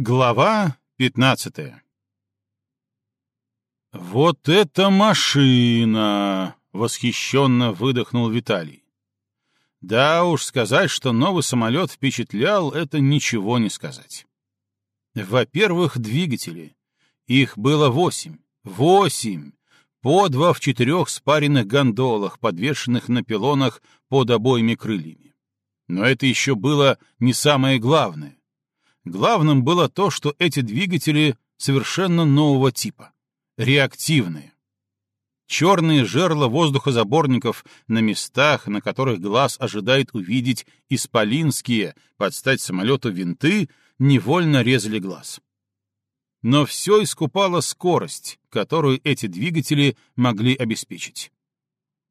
Глава 15 «Вот это машина!» — восхищенно выдохнул Виталий. Да уж, сказать, что новый самолет впечатлял, это ничего не сказать. Во-первых, двигатели. Их было восемь. Восемь! По два в четырех спаренных гондолах, подвешенных на пилонах под обоими крыльями. Но это еще было не самое главное. Главным было то, что эти двигатели совершенно нового типа — реактивные. Черные жерла воздухозаборников на местах, на которых глаз ожидает увидеть исполинские, под стать самолету винты, невольно резали глаз. Но все искупала скорость, которую эти двигатели могли обеспечить.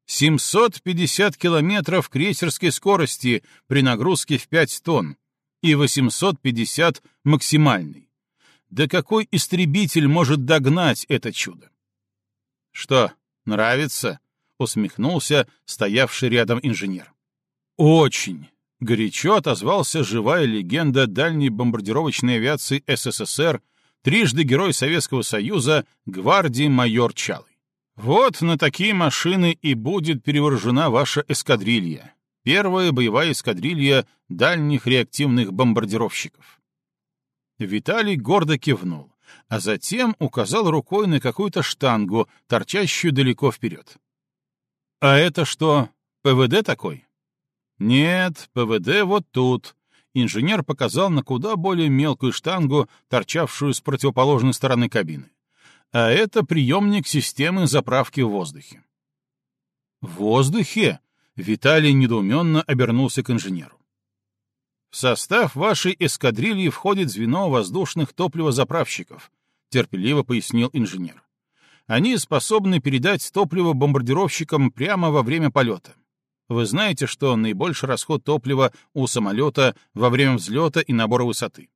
750 километров крейсерской скорости при нагрузке в 5 тонн, и 850 максимальный. Да какой истребитель может догнать это чудо? Что, нравится? усмехнулся стоявший рядом инженер. Очень, горячо отозвался живая легенда дальней бомбардировочной авиации СССР, трижды герой Советского Союза, гвардии майор Чалый. Вот на такие машины и будет перевооружена ваша эскадрилья первая боевая эскадрилья дальних реактивных бомбардировщиков. Виталий гордо кивнул, а затем указал рукой на какую-то штангу, торчащую далеко вперед. «А это что, ПВД такой?» «Нет, ПВД вот тут», инженер показал на куда более мелкую штангу, торчавшую с противоположной стороны кабины. А это приемник системы заправки в воздухе. «В воздухе?» Виталий недоуменно обернулся к инженеру. В состав вашей эскадрильи входит звено воздушных топливозаправщиков, терпеливо пояснил инженер. Они способны передать топливо бомбардировщикам прямо во время полета. Вы знаете, что наибольший расход топлива у самолета во время взлета и набора высоты?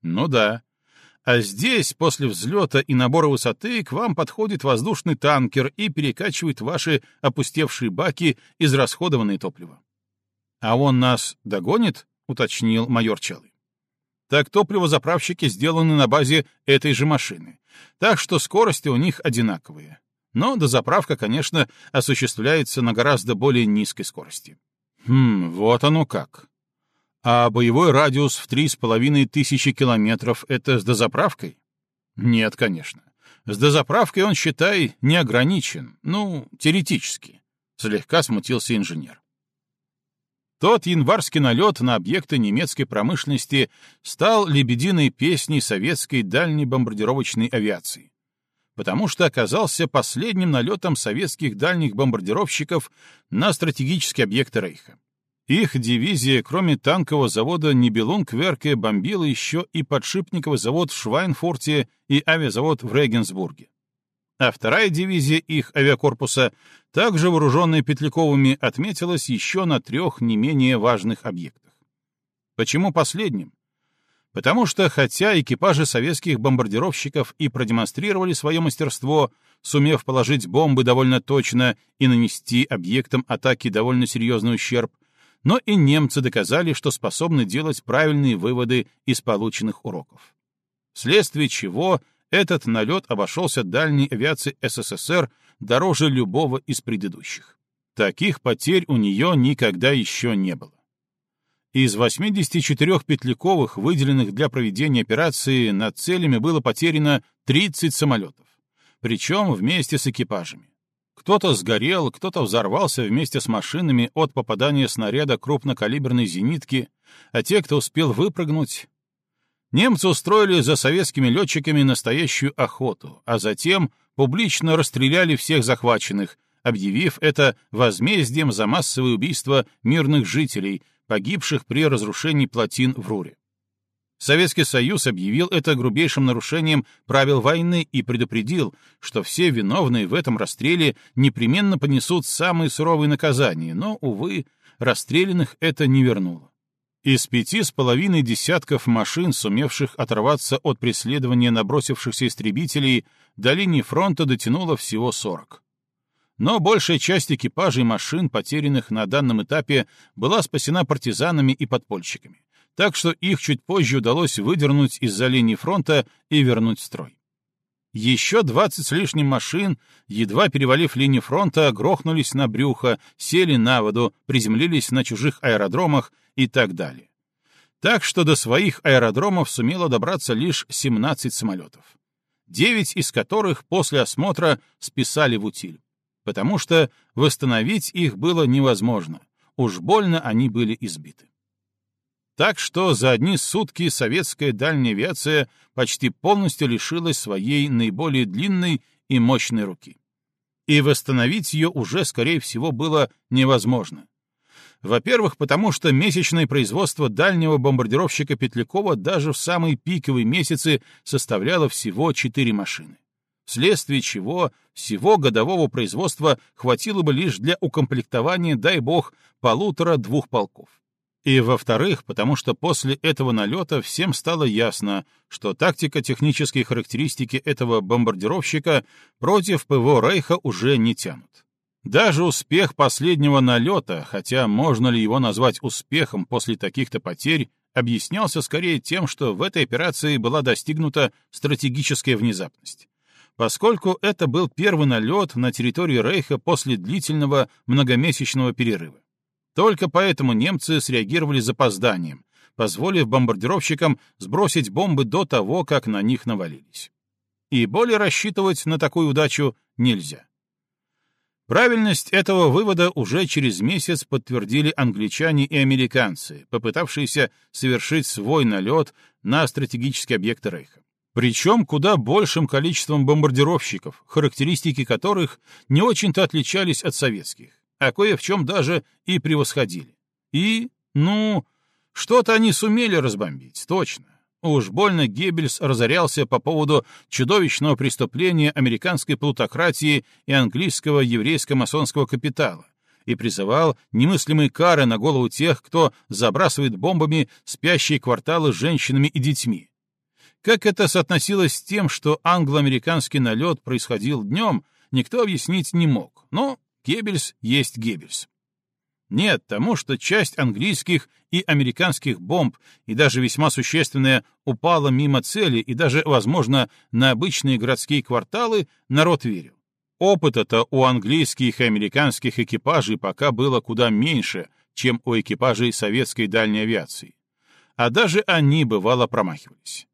Ну да. А здесь, после взлета и набора высоты, к вам подходит воздушный танкер и перекачивает ваши опустевшие баки из расходованное топлива. А он нас догонит? — уточнил майор Чалый. Так топливозаправщики сделаны на базе этой же машины, так что скорости у них одинаковые. Но дозаправка, конечно, осуществляется на гораздо более низкой скорости. Хм, вот оно как. А боевой радиус в три с половиной тысячи километров — это с дозаправкой? Нет, конечно. С дозаправкой он, считай, не ограничен. Ну, теоретически. Слегка смутился инженер. Тот январский налет на объекты немецкой промышленности стал лебединой песней советской дальней бомбардировочной авиации, потому что оказался последним налетом советских дальних бомбардировщиков на стратегические объекты Рейха. Их дивизия, кроме танкового завода Нибелунгверке, бомбила еще и подшипниковый завод в Швайнфурте и авиазавод в Регенсбурге. А вторая дивизия их авиакорпуса, также вооруженная Петляковыми, отметилась еще на трех не менее важных объектах. Почему последним? Потому что, хотя экипажи советских бомбардировщиков и продемонстрировали свое мастерство, сумев положить бомбы довольно точно и нанести объектам атаки довольно серьезный ущерб, но и немцы доказали, что способны делать правильные выводы из полученных уроков. Вследствие чего этот налет обошелся дальней авиации СССР дороже любого из предыдущих. Таких потерь у нее никогда еще не было. Из 84 петляковых, выделенных для проведения операции, над целями было потеряно 30 самолетов, причем вместе с экипажами. Кто-то сгорел, кто-то взорвался вместе с машинами от попадания снаряда крупнокалиберной зенитки, а те, кто успел выпрыгнуть... Немцы устроили за советскими летчиками настоящую охоту, а затем публично расстреляли всех захваченных, объявив это возмездием за массовое убийство мирных жителей, погибших при разрушении плотин в Руре. Советский Союз объявил это грубейшим нарушением правил войны и предупредил, что все виновные в этом расстреле непременно понесут самые суровые наказания, но, увы, расстрелянных это не вернуло. Из пяти с половиной десятков машин, сумевших оторваться от преследования набросившихся истребителей, до линии фронта дотянуло всего сорок. Но большая часть экипажей машин, потерянных на данном этапе, была спасена партизанами и подпольщиками так что их чуть позже удалось выдернуть из-за линии фронта и вернуть в строй. Еще двадцать с лишним машин, едва перевалив линию фронта, грохнулись на брюхо, сели на воду, приземлились на чужих аэродромах и так далее. Так что до своих аэродромов сумело добраться лишь 17 самолетов. Девять из которых после осмотра списали в утиль, потому что восстановить их было невозможно, уж больно они были избиты. Так что за одни сутки советская дальняя авиация почти полностью лишилась своей наиболее длинной и мощной руки. И восстановить ее уже, скорее всего, было невозможно. Во-первых, потому что месячное производство дальнего бомбардировщика Петлякова даже в самые пиковые месяцы составляло всего 4 машины, вследствие чего всего годового производства хватило бы лишь для укомплектования, дай бог, полутора-двух полков. И, во-вторых, потому что после этого налета всем стало ясно, что тактико-технические характеристики этого бомбардировщика против ПВО Рейха уже не тянут. Даже успех последнего налета, хотя можно ли его назвать успехом после таких-то потерь, объяснялся скорее тем, что в этой операции была достигнута стратегическая внезапность. Поскольку это был первый налет на территории Рейха после длительного многомесячного перерыва. Только поэтому немцы среагировали запозданием, позволив бомбардировщикам сбросить бомбы до того, как на них навалились. И более рассчитывать на такую удачу нельзя. Правильность этого вывода уже через месяц подтвердили англичане и американцы, попытавшиеся совершить свой налет на стратегические объекты Рейха. Причем куда большим количеством бомбардировщиков, характеристики которых не очень-то отличались от советских а кое в чем даже и превосходили. И, ну, что-то они сумели разбомбить, точно. Уж больно Геббельс разорялся по поводу чудовищного преступления американской плутократии и английского еврейско-масонского капитала и призывал немыслимые кары на голову тех, кто забрасывает бомбами спящие кварталы с женщинами и детьми. Как это соотносилось с тем, что англо-американский налет происходил днем, никто объяснить не мог, но Геббельс есть Геббельс. Нет, тому, что часть английских и американских бомб, и даже весьма существенная, упала мимо цели и даже, возможно, на обычные городские кварталы, народ верил. Опыта-то у английских и американских экипажей пока было куда меньше, чем у экипажей советской дальней авиации. А даже они, бывало, промахивались.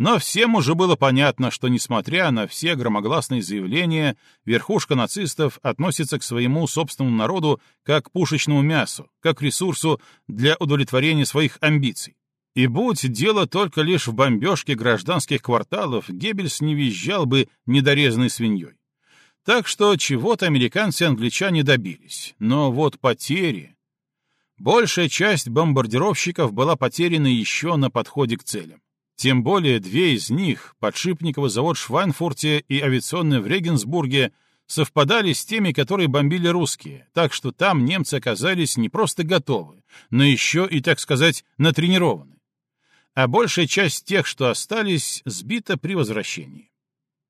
Но всем уже было понятно, что, несмотря на все громогласные заявления, верхушка нацистов относится к своему собственному народу как к пушечному мясу, как к ресурсу для удовлетворения своих амбиций. И будь дело только лишь в бомбежке гражданских кварталов, Геббельс не визжал бы недорезанной свиньей. Так что чего-то американцы и англичане добились. Но вот потери... Большая часть бомбардировщиков была потеряна еще на подходе к целям. Тем более две из них, подшипниковый завод в Швайнфурте и авиационный в Регенсбурге, совпадали с теми, которые бомбили русские, так что там немцы оказались не просто готовы, но еще и, так сказать, натренированы. А большая часть тех, что остались, сбита при возвращении.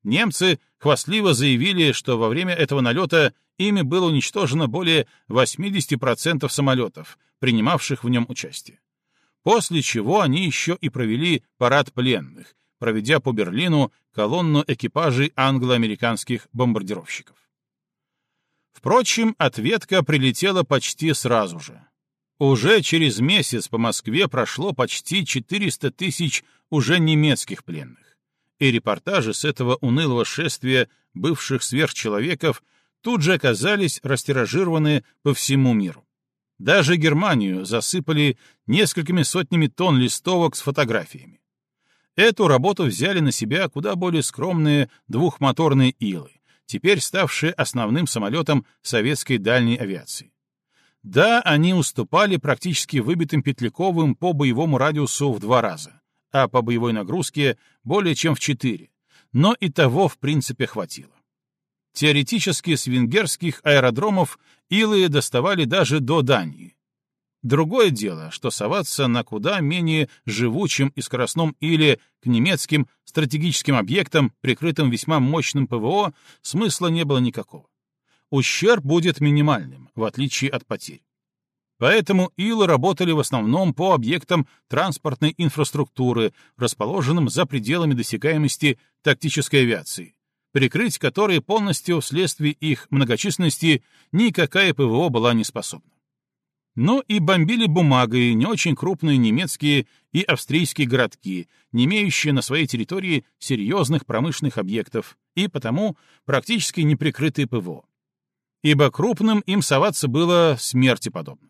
Немцы хвастливо заявили, что во время этого налета ими было уничтожено более 80% самолетов, принимавших в нем участие после чего они еще и провели парад пленных, проведя по Берлину колонну экипажей англо-американских бомбардировщиков. Впрочем, ответка прилетела почти сразу же. Уже через месяц по Москве прошло почти 400 тысяч уже немецких пленных, и репортажи с этого унылого шествия бывших сверхчеловеков тут же оказались растиражированы по всему миру. Даже Германию засыпали несколькими сотнями тонн листовок с фотографиями. Эту работу взяли на себя куда более скромные двухмоторные Илы, теперь ставшие основным самолетом советской дальней авиации. Да, они уступали практически выбитым Петляковым по боевому радиусу в два раза, а по боевой нагрузке более чем в четыре, но и того в принципе хватило. Теоретически с венгерских аэродромов илы доставали даже до Дании. Другое дело, что соваться на куда менее живучем и скоростном иле к немецким стратегическим объектам, прикрытым весьма мощным ПВО, смысла не было никакого. Ущерб будет минимальным, в отличие от потерь. Поэтому Илы работали в основном по объектам транспортной инфраструктуры, расположенным за пределами досягаемости тактической авиации, прикрыть которые полностью вследствие их многочисленности никакая ПВО была не способна. Но и бомбили бумагой не очень крупные немецкие и австрийские городки, не имеющие на своей территории серьезных промышленных объектов и потому практически неприкрытые ПВО. Ибо крупным им соваться было смерти подобно.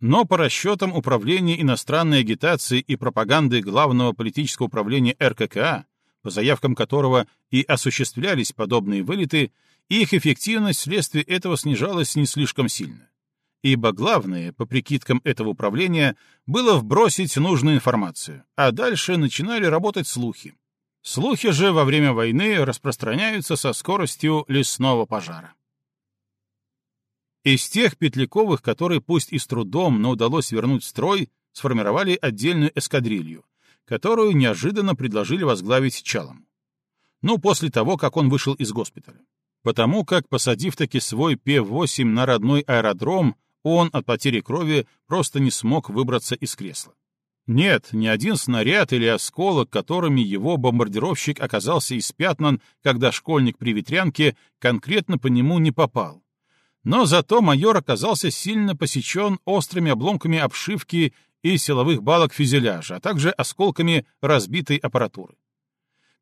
Но по расчетам Управления иностранной агитации и пропаганды Главного политического управления РККА, по заявкам которого и осуществлялись подобные вылеты, их эффективность вследствие этого снижалась не слишком сильно. Ибо главное, по прикидкам этого управления, было вбросить нужную информацию, а дальше начинали работать слухи. Слухи же во время войны распространяются со скоростью лесного пожара. Из тех Петляковых, которые пусть и с трудом, но удалось вернуть в строй, сформировали отдельную эскадрилью, которую неожиданно предложили возглавить Чалом. Ну, после того, как он вышел из госпиталя. Потому как, посадив таки свой П-8 на родной аэродром, он от потери крови просто не смог выбраться из кресла. Нет, ни один снаряд или осколок, которыми его бомбардировщик оказался испятнан, когда школьник при ветрянке, конкретно по нему не попал, но зато майор оказался сильно посечен острыми обломками обшивки и силовых балок фюзеляжа, а также осколками разбитой аппаратуры.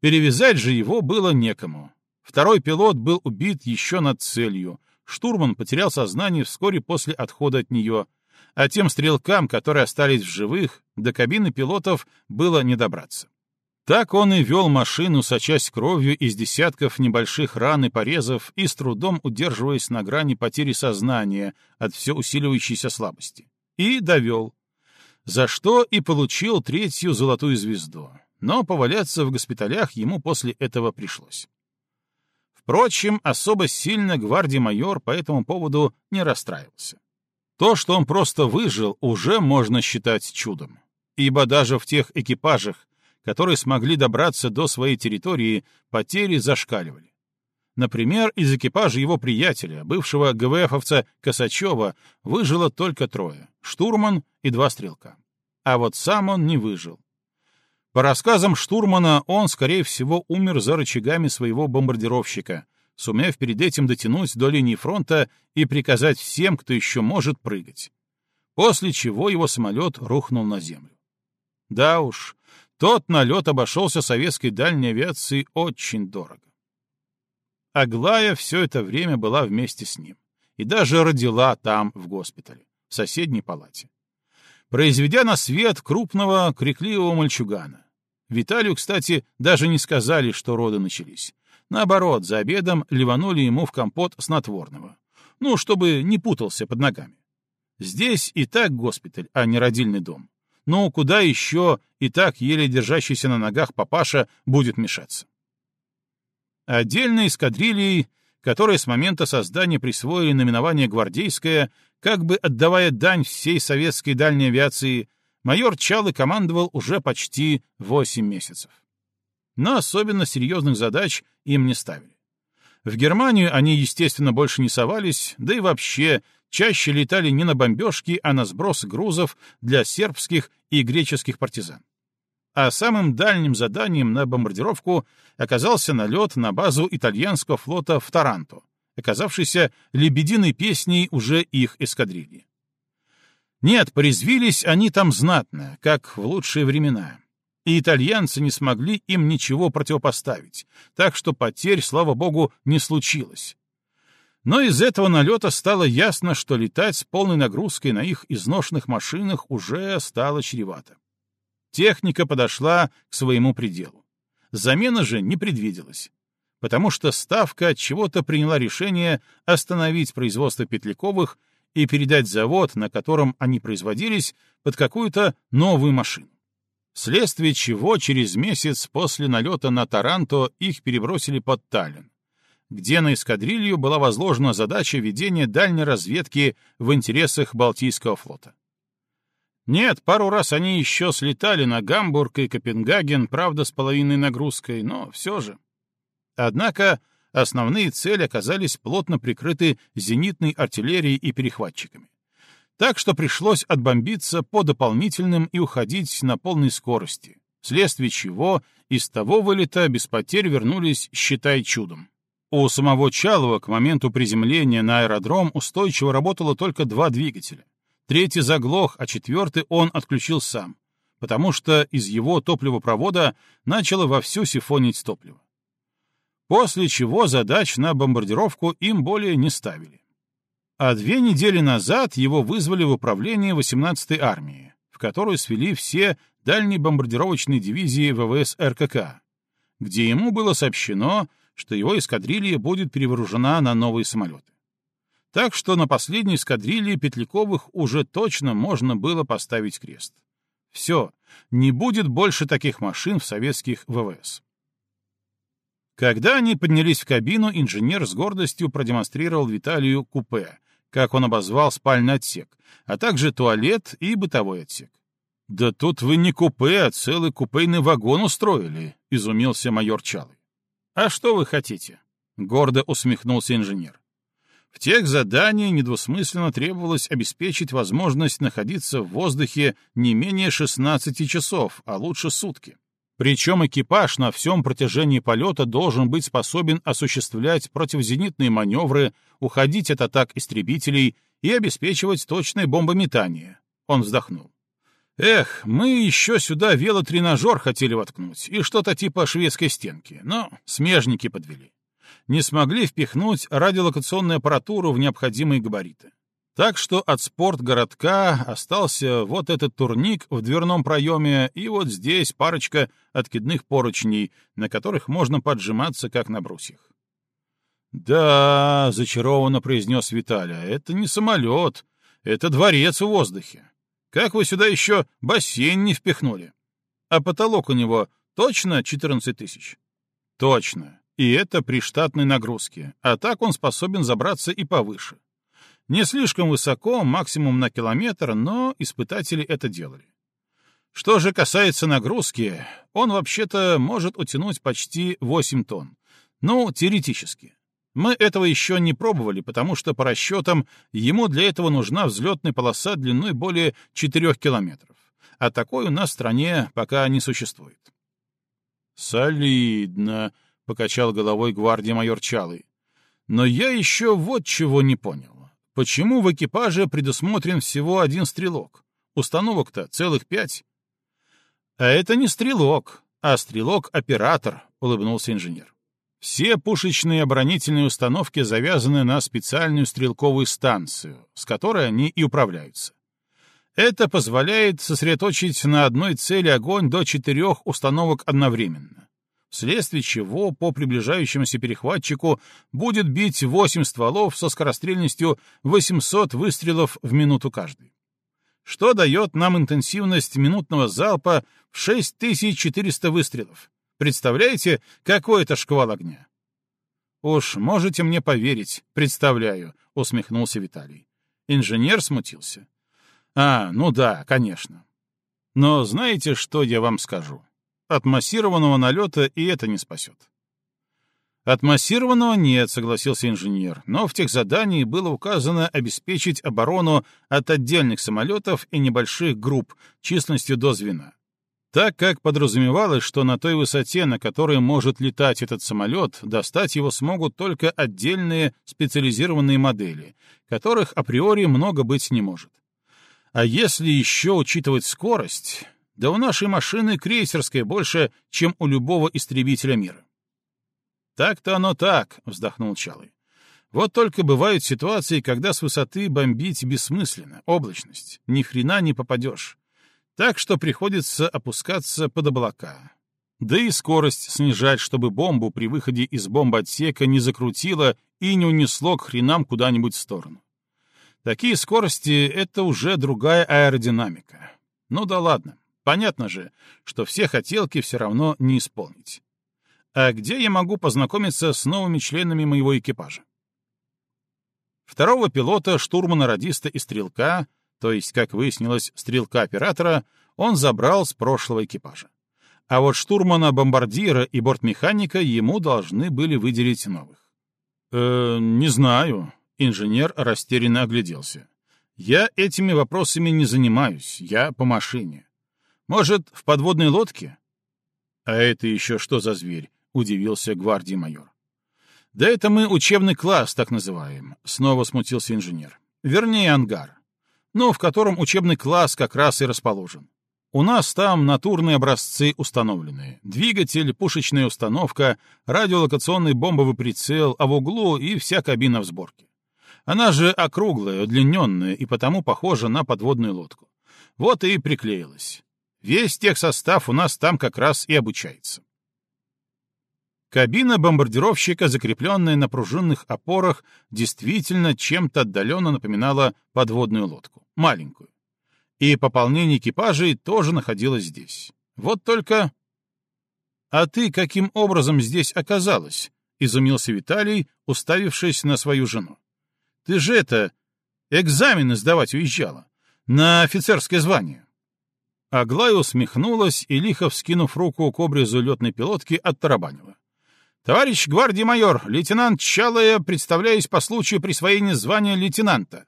Перевязать же его было некому. Второй пилот был убит еще над целью. Штурман потерял сознание вскоре после отхода от нее, а тем стрелкам, которые остались в живых, до кабины пилотов было не добраться. Так он и вел машину, сочась кровью из десятков небольших ран и порезов и с трудом удерживаясь на грани потери сознания от все усиливающейся слабости. И довел. За что и получил третью золотую звезду. Но поваляться в госпиталях ему после этого пришлось. Впрочем, особо сильно гвардии майор по этому поводу не расстраивался. То, что он просто выжил, уже можно считать чудом. Ибо даже в тех экипажах, которые смогли добраться до своей территории, потери зашкаливали. Например, из экипажа его приятеля, бывшего ГВФовца Косачева, выжило только трое — штурман и два стрелка. А вот сам он не выжил. По рассказам штурмана, он, скорее всего, умер за рычагами своего бомбардировщика, сумев перед этим дотянуть до линии фронта и приказать всем, кто еще может, прыгать. После чего его самолет рухнул на землю. Да уж, тот налет обошелся советской дальней авиации очень дорого. Аглая все это время была вместе с ним и даже родила там, в госпитале, в соседней палате. Произведя на свет крупного, крикливого мальчугана. Виталию, кстати, даже не сказали, что роды начались. Наоборот, за обедом ливанули ему в компот снотворного. Ну, чтобы не путался под ногами. Здесь и так госпиталь, а не родильный дом. Ну, куда еще и так еле держащийся на ногах папаша будет мешаться? Отдельной эскадрильей, которой с момента создания присвоили наименование «Гвардейская», как бы отдавая дань всей советской дальней авиации, майор Чалы командовал уже почти 8 месяцев. Но особенно серьезных задач им не ставили. В Германию они, естественно, больше не совались, да и вообще чаще летали не на бомбежки, а на сброс грузов для сербских и греческих партизан. А самым дальним заданием на бомбардировку оказался налет на базу итальянского флота в Таранто, оказавшийся лебединой песней уже их эскадрильи. Нет, порезвились они там знатно, как в лучшие времена. И итальянцы не смогли им ничего противопоставить, так что потерь, слава богу, не случилось. Но из этого налета стало ясно, что летать с полной нагрузкой на их изношенных машинах уже стало чревато. Техника подошла к своему пределу. Замена же не предвиделась, потому что Ставка от чего-то приняла решение остановить производство Петляковых и передать завод, на котором они производились, под какую-то новую машину. Вследствие чего через месяц после налета на Таранто их перебросили под Таллин где на эскадрилью была возложена задача ведения дальней разведки в интересах Балтийского флота. Нет, пару раз они еще слетали на Гамбург и Копенгаген, правда, с половиной нагрузкой, но все же. Однако основные цели оказались плотно прикрыты зенитной артиллерией и перехватчиками. Так что пришлось отбомбиться по дополнительным и уходить на полной скорости, вследствие чего из того вылета без потерь вернулись, считай, чудом. У самого Чалова к моменту приземления на аэродром устойчиво работало только два двигателя. Третий заглох, а четвертый он отключил сам, потому что из его топливопровода начало вовсю сифонить топливо. После чего задач на бомбардировку им более не ставили. А две недели назад его вызвали в управление 18-й армии, в которую свели все дальние бомбардировочные дивизии ВВС РКК, где ему было сообщено, что его эскадрилья будет перевооружена на новые самолеты. Так что на последней эскадрилье Петляковых уже точно можно было поставить крест. Все, не будет больше таких машин в советских ВВС. Когда они поднялись в кабину, инженер с гордостью продемонстрировал Виталию купе, как он обозвал спальный отсек, а также туалет и бытовой отсек. «Да тут вы не купе, а целый купейный вагон устроили», — изумился майор Чалый. «А что вы хотите?» — гордо усмехнулся инженер. Тех заданиях недвусмысленно требовалось обеспечить возможность находиться в воздухе не менее 16 часов, а лучше сутки. Причем экипаж на всем протяжении полета должен быть способен осуществлять противозенитные маневры, уходить от атак истребителей и обеспечивать точное бомбометание. Он вздохнул. Эх, мы еще сюда велотренажер хотели воткнуть и что-то типа шведской стенки, но смежники подвели. Не смогли впихнуть радиолокационную аппаратуру в необходимые габариты. Так что от спортгородка остался вот этот турник в дверном проеме и вот здесь парочка откидных поручней, на которых можно поджиматься, как на брусьях. «Да», — зачарованно произнес Виталя, — «это не самолет, это дворец в воздухе. Как вы сюда еще бассейн не впихнули? А потолок у него точно 14 тысяч? Точно. И это при штатной нагрузке. А так он способен забраться и повыше. Не слишком высоко, максимум на километр, но испытатели это делали. Что же касается нагрузки, он вообще-то может утянуть почти 8 тонн. Ну, теоретически. Мы этого еще не пробовали, потому что, по расчетам, ему для этого нужна взлетная полоса длиной более 4 километров. А такой у нас в стране пока не существует. «Солидно», — покачал головой гвардии майор Чалый. «Но я еще вот чего не понял. Почему в экипаже предусмотрен всего один стрелок? Установок-то целых пять». «А это не стрелок, а стрелок-оператор», — улыбнулся инженер. Все пушечные оборонительные установки завязаны на специальную стрелковую станцию, с которой они и управляются. Это позволяет сосредоточить на одной цели огонь до четырех установок одновременно, вследствие чего по приближающемуся перехватчику будет бить 8 стволов со скорострельностью 800 выстрелов в минуту каждый, что дает нам интенсивность минутного залпа в 6400 выстрелов Представляете, какой это шквал огня? Уж можете мне поверить, представляю, усмехнулся Виталий. Инженер смутился. А, ну да, конечно. Но знаете, что я вам скажу? От массированного налета и это не спасет. От массированного нет, согласился инженер, но в тех задании было указано обеспечить оборону от отдельных самолетов и небольших групп численностью до звена так как подразумевалось, что на той высоте, на которой может летать этот самолет, достать его смогут только отдельные специализированные модели, которых априори много быть не может. А если еще учитывать скорость, да у нашей машины крейсерская больше, чем у любого истребителя мира. «Так-то оно так», — вздохнул Чалый. «Вот только бывают ситуации, когда с высоты бомбить бессмысленно, облачность, ни хрена не попадешь. Так что приходится опускаться под облака. Да и скорость снижать, чтобы бомбу при выходе из бомбоотсека не закрутило и не унесло к хренам куда-нибудь в сторону. Такие скорости — это уже другая аэродинамика. Ну да ладно, понятно же, что все хотелки все равно не исполнить. А где я могу познакомиться с новыми членами моего экипажа? Второго пилота, штурмана-радиста и стрелка — то есть, как выяснилось, стрелка-оператора, он забрал с прошлого экипажа. А вот штурмана-бомбардира и бортмеханика ему должны были выделить новых. «Э, не знаю», — инженер растерянно огляделся. Я этими вопросами не занимаюсь, я по машине. Может, в подводной лодке? А это еще что за зверь? Удивился гвардии майор. Да это мы учебный класс, так называем. Снова смутился инженер. Вернее, ангар. Ну, в котором учебный класс как раз и расположен. У нас там натурные образцы установлены. Двигатель, пушечная установка, радиолокационный бомбовый прицел, а в углу и вся кабина в сборке. Она же округлая, удлиненная и потому похожа на подводную лодку. Вот и приклеилась. Весь техсостав у нас там как раз и обучается. Кабина бомбардировщика, закрепленная на пружинных опорах, действительно чем-то отдаленно напоминала подводную лодку, маленькую и пополнение экипажей тоже находилось здесь. Вот только... «А ты каким образом здесь оказалась?» — изумился Виталий, уставившись на свою жену. «Ты же это... экзамены сдавать уезжала. На офицерское звание». Аглая усмехнулась и, лихо вскинув руку к обрезу летной пилотки, оттарабанила. «Товарищ гвардии майор, лейтенант Чалая, представляюсь по случаю присвоения звания лейтенанта.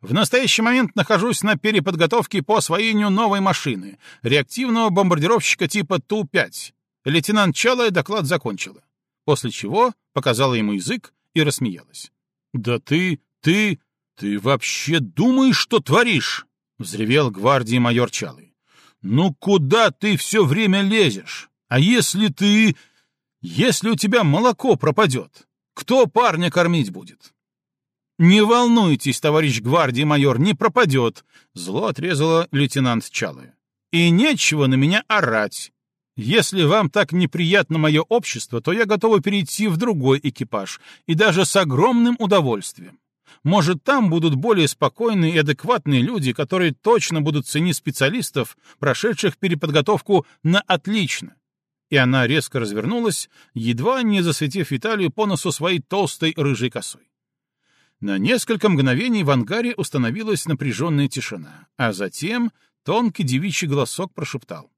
В настоящий момент нахожусь на переподготовке по освоению новой машины, реактивного бомбардировщика типа Ту-5. Лейтенант Чалая доклад закончила. После чего показала ему язык и рассмеялась. «Да ты, ты, ты вообще думаешь, что творишь?» — взревел гвардии майор Чалый. «Ну куда ты все время лезешь? А если ты... Если у тебя молоко пропадет, кто парня кормить будет?» «Не волнуйтесь, товарищ гвардии майор, не пропадет!» — зло отрезала лейтенант Чалая. «И нечего на меня орать. Если вам так неприятно мое общество, то я готова перейти в другой экипаж, и даже с огромным удовольствием. Может, там будут более спокойные и адекватные люди, которые точно будут ценить специалистов, прошедших переподготовку на отлично. И она резко развернулась, едва не засветив Виталию по носу своей толстой рыжей косой. На несколько мгновений в ангаре установилась напряженная тишина, а затем тонкий девичий голосок прошептал.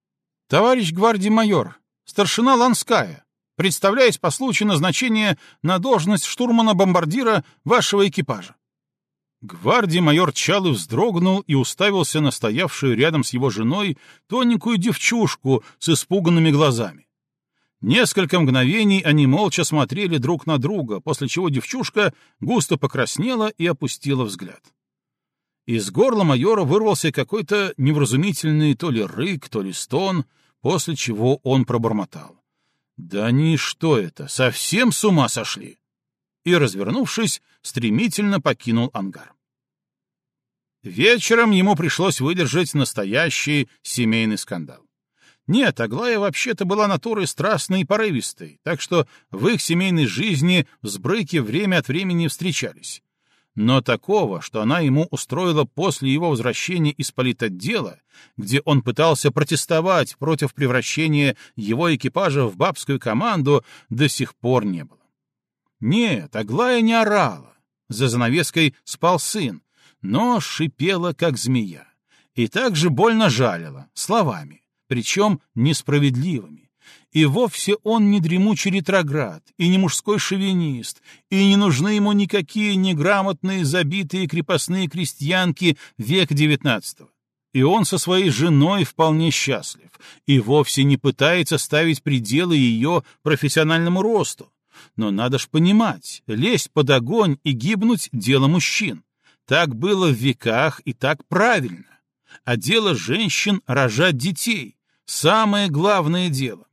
«Товарищ гвардии майор, старшина Ланская, представляюсь по случаю назначения на должность штурмана-бомбардира вашего экипажа». Гвардии майор Чалы вздрогнул и уставился на стоявшую рядом с его женой тоненькую девчушку с испуганными глазами. Несколько мгновений они молча смотрели друг на друга, после чего девчушка густо покраснела и опустила взгляд. Из горла майора вырвался какой-то невразумительный то ли рык, то ли стон, после чего он пробормотал. «Да они что это, совсем с ума сошли?» И, развернувшись, стремительно покинул ангар. Вечером ему пришлось выдержать настоящий семейный скандал. Нет, Аглая вообще-то была натурой страстной и порывистой, так что в их семейной жизни взбрыки время от времени встречались. Но такого, что она ему устроила после его возвращения из политотдела, где он пытался протестовать против превращения его экипажа в бабскую команду, до сих пор не было. Нет, Аглая не орала. За занавеской спал сын, но шипела, как змея. И также больно жалила, словами причем несправедливыми. И вовсе он не дремучий ретроград, и не мужской шовинист, и не нужны ему никакие неграмотные, забитые крепостные крестьянки века девятнадцатого. И он со своей женой вполне счастлив, и вовсе не пытается ставить пределы ее профессиональному росту. Но надо ж понимать, лезть под огонь и гибнуть — дело мужчин. Так было в веках и так правильно. А дело женщин — рожать детей. Самое главное дело.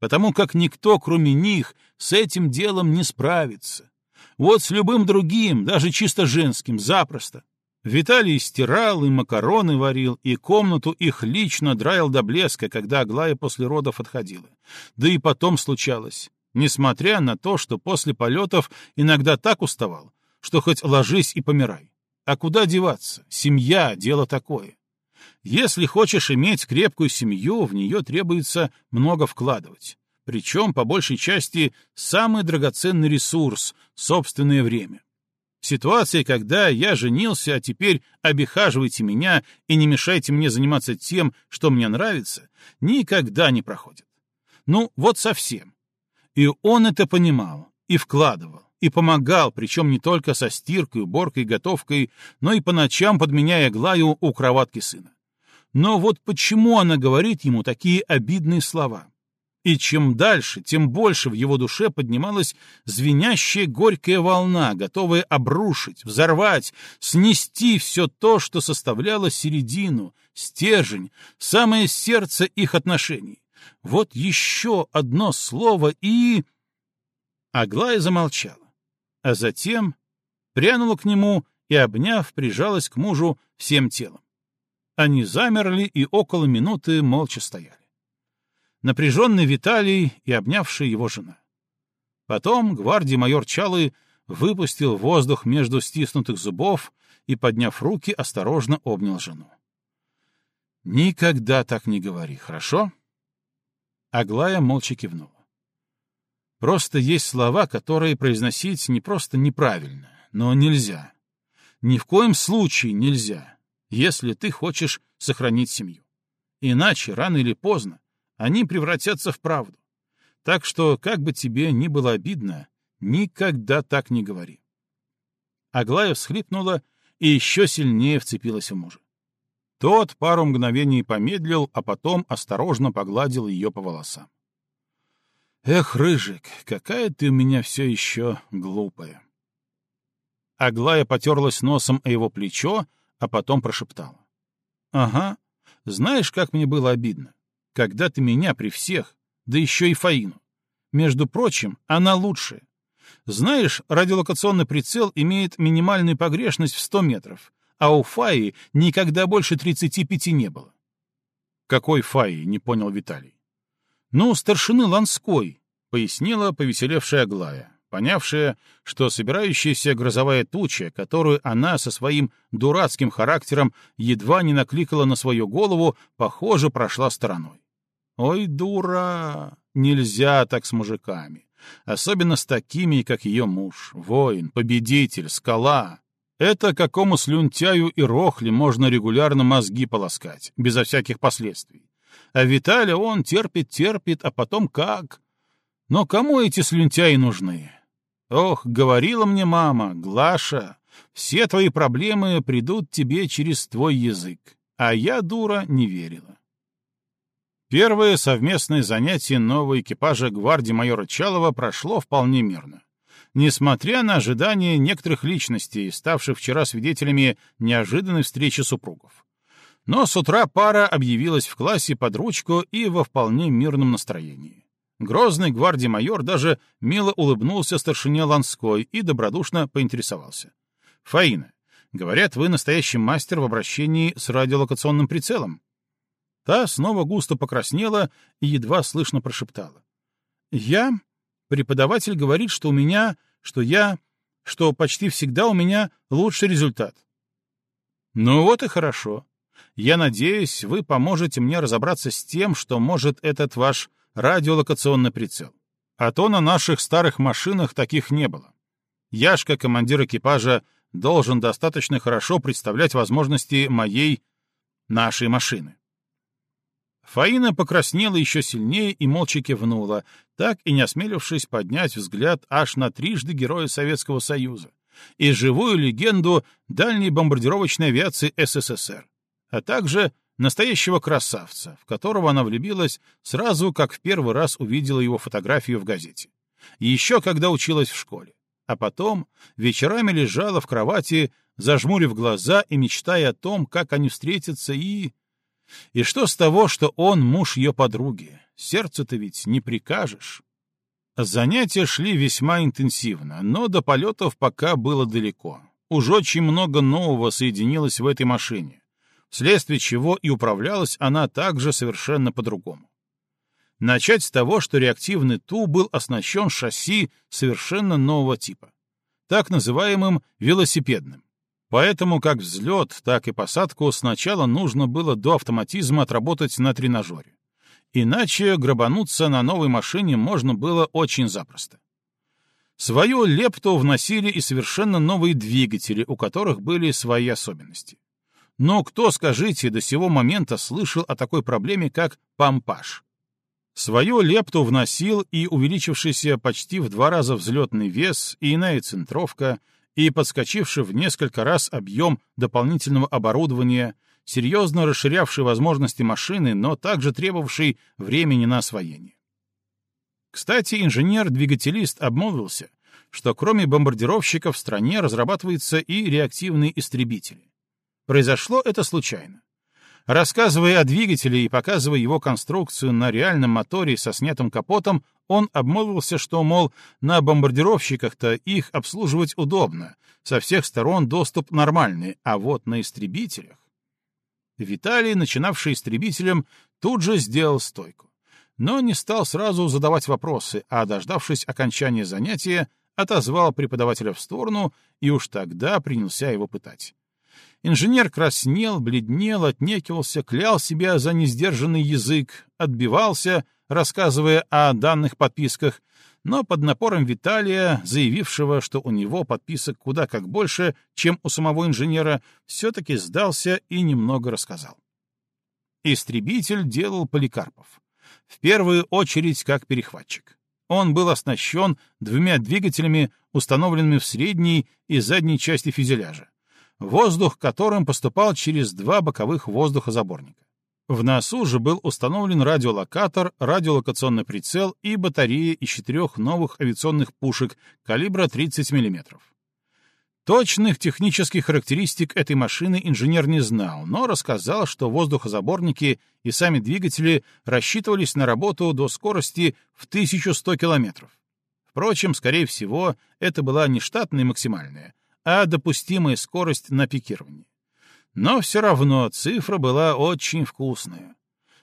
Потому как никто, кроме них, с этим делом не справится. Вот с любым другим, даже чисто женским, запросто. Виталий стирал и макароны варил, и комнату их лично драил до блеска, когда Аглая после родов отходила. Да и потом случалось. Несмотря на то, что после полетов иногда так уставал, что хоть ложись и помирай. А куда деваться? Семья — дело такое. Если хочешь иметь крепкую семью, в нее требуется много вкладывать. Причем, по большей части, самый драгоценный ресурс — собственное время. Ситуация, когда я женился, а теперь обихаживайте меня и не мешайте мне заниматься тем, что мне нравится, никогда не проходит. Ну, вот совсем. И он это понимал и вкладывал, и помогал, причем не только со стиркой, уборкой, готовкой, но и по ночам подменяя Глаю у кроватки сына. Но вот почему она говорит ему такие обидные слова? И чем дальше, тем больше в его душе поднималась звенящая горькая волна, готовая обрушить, взорвать, снести все то, что составляло середину, стержень, самое сердце их отношений. Вот еще одно слово и... Аглая замолчала, а затем прянула к нему и, обняв, прижалась к мужу всем телом. Они замерли и около минуты молча стояли напряженный Виталий и обнявшая его жена. Потом гвардии майор Чалы выпустил воздух между стиснутых зубов и, подняв руки, осторожно обнял жену. «Никогда так не говори, хорошо?» Аглая молча кивнула. «Просто есть слова, которые произносить не просто неправильно, но нельзя. Ни в коем случае нельзя, если ты хочешь сохранить семью. Иначе, рано или поздно, они превратятся в правду. Так что, как бы тебе ни было обидно, никогда так не говори. Аглая всхлипнула и еще сильнее вцепилась в мужа. Тот пару мгновений помедлил, а потом осторожно погладил ее по волосам. «Эх, Рыжик, какая ты у меня все еще глупая!» Аглая потерлась носом о его плечо, а потом прошептала. «Ага, знаешь, как мне было обидно? когда ты меня при всех, да еще и Фаину. Между прочим, она лучшая. Знаешь, радиолокационный прицел имеет минимальную погрешность в 100 метров, а у Фаи никогда больше 35 не было. Какой Фаи, не понял Виталий. Ну, старшины Ланской, пояснила повеселевшая Аглая, понявшая, что собирающаяся грозовая туча, которую она со своим дурацким характером едва не накликала на свою голову, похоже, прошла стороной. Ой, дура! Нельзя так с мужиками. Особенно с такими, как ее муж. Воин, победитель, скала. Это какому слюнтяю и рохли можно регулярно мозги полоскать, безо всяких последствий. А Виталя он терпит-терпит, а потом как? Но кому эти слюнтяи нужны? Ох, говорила мне мама, Глаша, все твои проблемы придут тебе через твой язык. А я, дура, не верила. Первое совместное занятие нового экипажа гвардии майора Чалова прошло вполне мирно. Несмотря на ожидания некоторых личностей, ставших вчера свидетелями неожиданной встречи супругов. Но с утра пара объявилась в классе под ручку и во вполне мирном настроении. Грозный гвардии майор даже мило улыбнулся старшине Ланской и добродушно поинтересовался. «Фаина, говорят, вы настоящий мастер в обращении с радиолокационным прицелом?» Та снова густо покраснела и едва слышно прошептала. «Я? Преподаватель говорит, что у меня, что я, что почти всегда у меня лучший результат». «Ну вот и хорошо. Я надеюсь, вы поможете мне разобраться с тем, что может этот ваш радиолокационный прицел. А то на наших старых машинах таких не было. Я ж, как командир экипажа, должен достаточно хорошо представлять возможности моей, нашей машины. Фаина покраснела еще сильнее и молча кивнула, так и не осмелившись поднять взгляд аж на трижды Героя Советского Союза и живую легенду дальней бомбардировочной авиации СССР, а также настоящего красавца, в которого она влюбилась сразу, как в первый раз увидела его фотографию в газете. Еще когда училась в школе. А потом вечерами лежала в кровати, зажмурив глаза и мечтая о том, как они встретятся и... И что с того, что он муж ее подруги? Сердцу-то ведь не прикажешь. Занятия шли весьма интенсивно, но до полетов пока было далеко. Уж очень много нового соединилось в этой машине, вследствие чего и управлялась она также совершенно по-другому. Начать с того, что реактивный ТУ был оснащен шасси совершенно нового типа, так называемым велосипедным. Поэтому как взлет, так и посадку сначала нужно было до автоматизма отработать на тренажере. Иначе грабануться на новой машине можно было очень запросто. Свою лепту вносили и совершенно новые двигатели, у которых были свои особенности. Но кто, скажите, до сего момента слышал о такой проблеме, как помпаж? Свою лепту вносил и увеличившийся почти в два раза взлетный вес, и иная центровка, и подскочивший в несколько раз объем дополнительного оборудования, серьезно расширявший возможности машины, но также требовавший времени на освоение. Кстати, инженер-двигателист обмолвился, что кроме бомбардировщиков в стране разрабатываются и реактивные истребители. Произошло это случайно. Рассказывая о двигателе и показывая его конструкцию на реальном моторе со снятым капотом, он обмолвился, что, мол, на бомбардировщиках-то их обслуживать удобно, со всех сторон доступ нормальный, а вот на истребителях... Виталий, начинавший истребителем, тут же сделал стойку. Но не стал сразу задавать вопросы, а, дождавшись окончания занятия, отозвал преподавателя в сторону и уж тогда принялся его пытать. Инженер краснел, бледнел, отнекивался, клял себя за несдержанный язык, отбивался, рассказывая о данных подписках, но под напором Виталия, заявившего, что у него подписок куда как больше, чем у самого инженера, все-таки сдался и немного рассказал. Истребитель делал Поликарпов. В первую очередь как перехватчик. Он был оснащен двумя двигателями, установленными в средней и задней части фюзеляжа воздух которым поступал через два боковых воздухозаборника. В носу же был установлен радиолокатор, радиолокационный прицел и батарея из четырех новых авиационных пушек калибра 30 мм. Точных технических характеристик этой машины инженер не знал, но рассказал, что воздухозаборники и сами двигатели рассчитывались на работу до скорости в 1100 км. Впрочем, скорее всего, это была не штатная максимальная, а допустимая скорость на пикировании. Но все равно цифра была очень вкусная.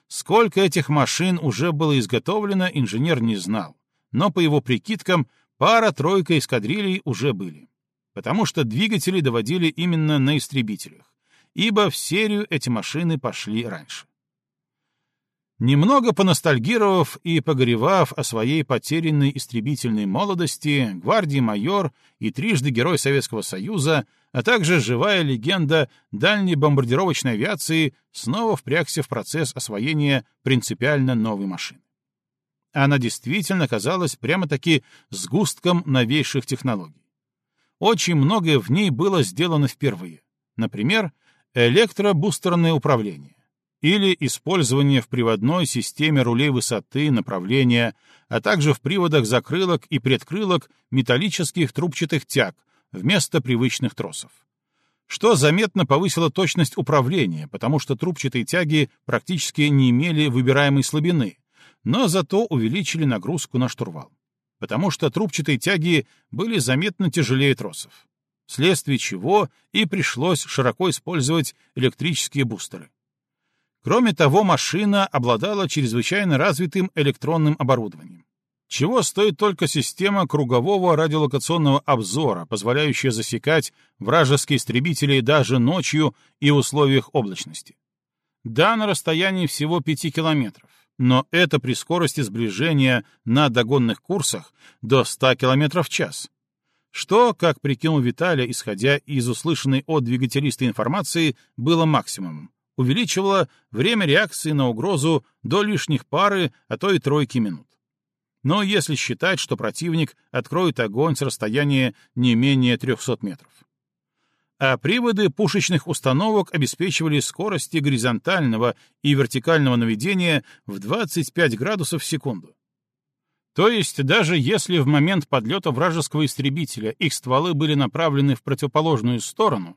Сколько этих машин уже было изготовлено, инженер не знал, но по его прикидкам пара-тройка эскадрилей уже были, потому что двигатели доводили именно на истребителях, ибо в серию эти машины пошли раньше. Немного поностальгировав и погоревав о своей потерянной истребительной молодости, гвардии майор и трижды Герой Советского Союза, а также живая легенда дальней бомбардировочной авиации, снова впрягся в процесс освоения принципиально новой машины. Она действительно казалась прямо-таки сгустком новейших технологий. Очень многое в ней было сделано впервые. Например, электробустерное управление или использование в приводной системе рулей высоты, направления, а также в приводах закрылок и предкрылок металлических трубчатых тяг вместо привычных тросов. Что заметно повысило точность управления, потому что трубчатые тяги практически не имели выбираемой слабины, но зато увеличили нагрузку на штурвал, потому что трубчатые тяги были заметно тяжелее тросов, вследствие чего и пришлось широко использовать электрические бустеры. Кроме того, машина обладала чрезвычайно развитым электронным оборудованием. Чего стоит только система кругового радиолокационного обзора, позволяющая засекать вражеские истребители даже ночью и в условиях облачности. Да, на расстоянии всего 5 километров, но это при скорости сближения на догонных курсах до 100 км в час. Что, как прикинул Виталий, исходя из услышанной от двигателиста информации, было максимумом увеличивало время реакции на угрозу до лишних пары, а то и тройки минут. Но если считать, что противник откроет огонь с расстояния не менее 300 метров. А приводы пушечных установок обеспечивали скорости горизонтального и вертикального наведения в 25 градусов в секунду. То есть даже если в момент подлета вражеского истребителя их стволы были направлены в противоположную сторону,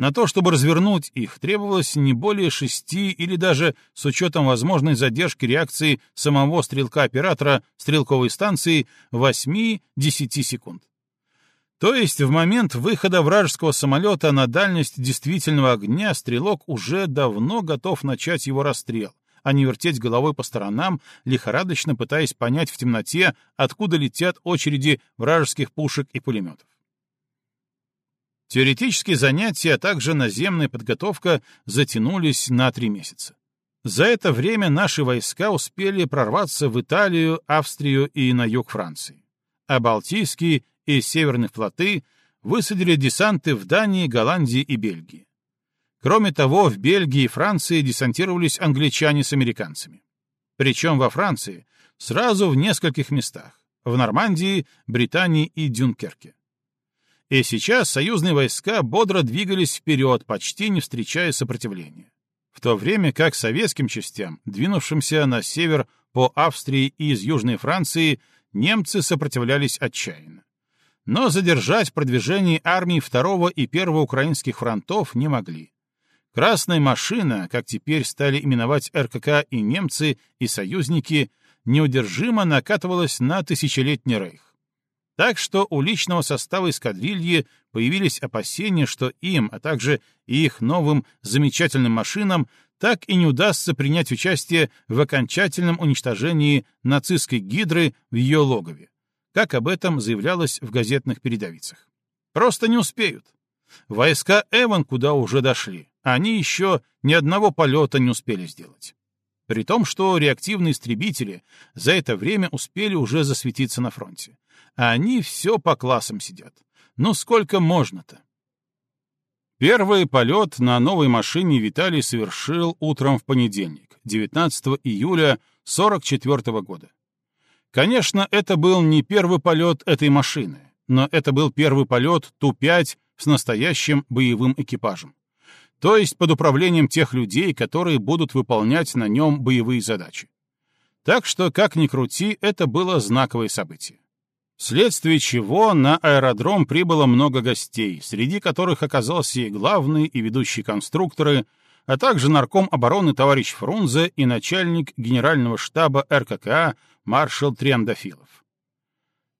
на то, чтобы развернуть их, требовалось не более шести или даже, с учетом возможной задержки реакции самого стрелка-оператора стрелковой станции, 8-10 секунд. То есть в момент выхода вражеского самолета на дальность действительного огня стрелок уже давно готов начать его расстрел, а не вертеть головой по сторонам, лихорадочно пытаясь понять в темноте, откуда летят очереди вражеских пушек и пулеметов. Теоретические занятия, а также наземная подготовка затянулись на три месяца. За это время наши войска успели прорваться в Италию, Австрию и на юг Франции. А Балтийские и Северные флоты высадили десанты в Дании, Голландии и Бельгии. Кроме того, в Бельгии и Франции десантировались англичане с американцами. Причем во Франции Сразу в нескольких местах — в Нормандии, Британии и Дюнкерке. И сейчас союзные войска бодро двигались вперед, почти не встречая сопротивления. В то время как советским частям, двинувшимся на север по Австрии и из Южной Франции, немцы сопротивлялись отчаянно. Но задержать продвижение армий второго и первого украинских фронтов не могли. Красная машина, как теперь стали именовать РКК и немцы, и союзники, неудержимо накатывалась на тысячелетний рейх. Так что у личного состава эскадрильи появились опасения, что им, а также и их новым замечательным машинам так и не удастся принять участие в окончательном уничтожении нацистской гидры в ее логове, как об этом заявлялось в газетных передовицах. Просто не успеют. Войска Эван куда уже дошли, они еще ни одного полета не успели сделать. При том, что реактивные истребители за это время успели уже засветиться на фронте. А они все по классам сидят. Ну сколько можно-то? Первый полет на новой машине Виталий совершил утром в понедельник, 19 июля 44 года. Конечно, это был не первый полет этой машины, но это был первый полет Ту-5 с настоящим боевым экипажем то есть под управлением тех людей, которые будут выполнять на нем боевые задачи. Так что, как ни крути, это было знаковое событие. Вследствие чего на аэродром прибыло много гостей, среди которых оказался и главный, и ведущий конструкторы, а также нарком обороны товарищ Фрунзе и начальник генерального штаба РККА маршал Триандафилов.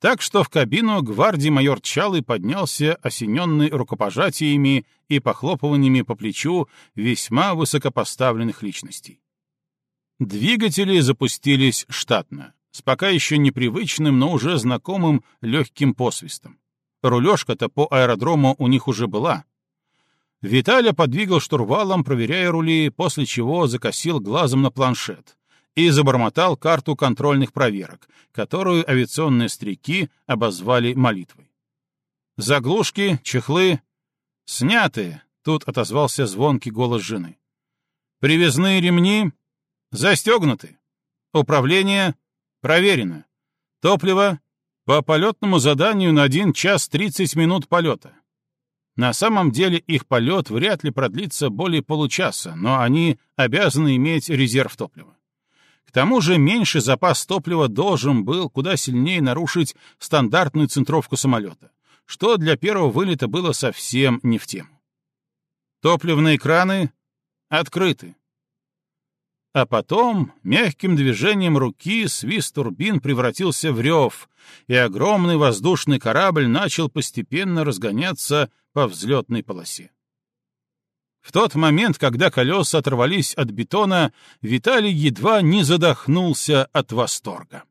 Так что в кабину гвардии майор Чалый поднялся, осененный рукопожатиями и похлопываниями по плечу весьма высокопоставленных личностей. Двигатели запустились штатно, с пока еще непривычным, но уже знакомым легким посвистом. Рулежка-то по аэродрому у них уже была. Виталя подвигал штурвалом, проверяя рули, после чего закосил глазом на планшет и забормотал карту контрольных проверок, которую авиационные стрики обозвали молитвой. «Заглушки, чехлы...» «Сняты!» — тут отозвался звонкий голос жены. «Привязные ремни застегнуты. Управление проверено. Топливо по полетному заданию на 1 час 30 минут полета. На самом деле их полет вряд ли продлится более получаса, но они обязаны иметь резерв топлива. К тому же меньший запас топлива должен был куда сильнее нарушить стандартную центровку самолета, что для первого вылета было совсем не в тему. Топливные краны открыты. А потом мягким движением руки свист турбин превратился в рев, и огромный воздушный корабль начал постепенно разгоняться по взлетной полосе. В тот момент, когда колеса оторвались от бетона, Виталий едва не задохнулся от восторга.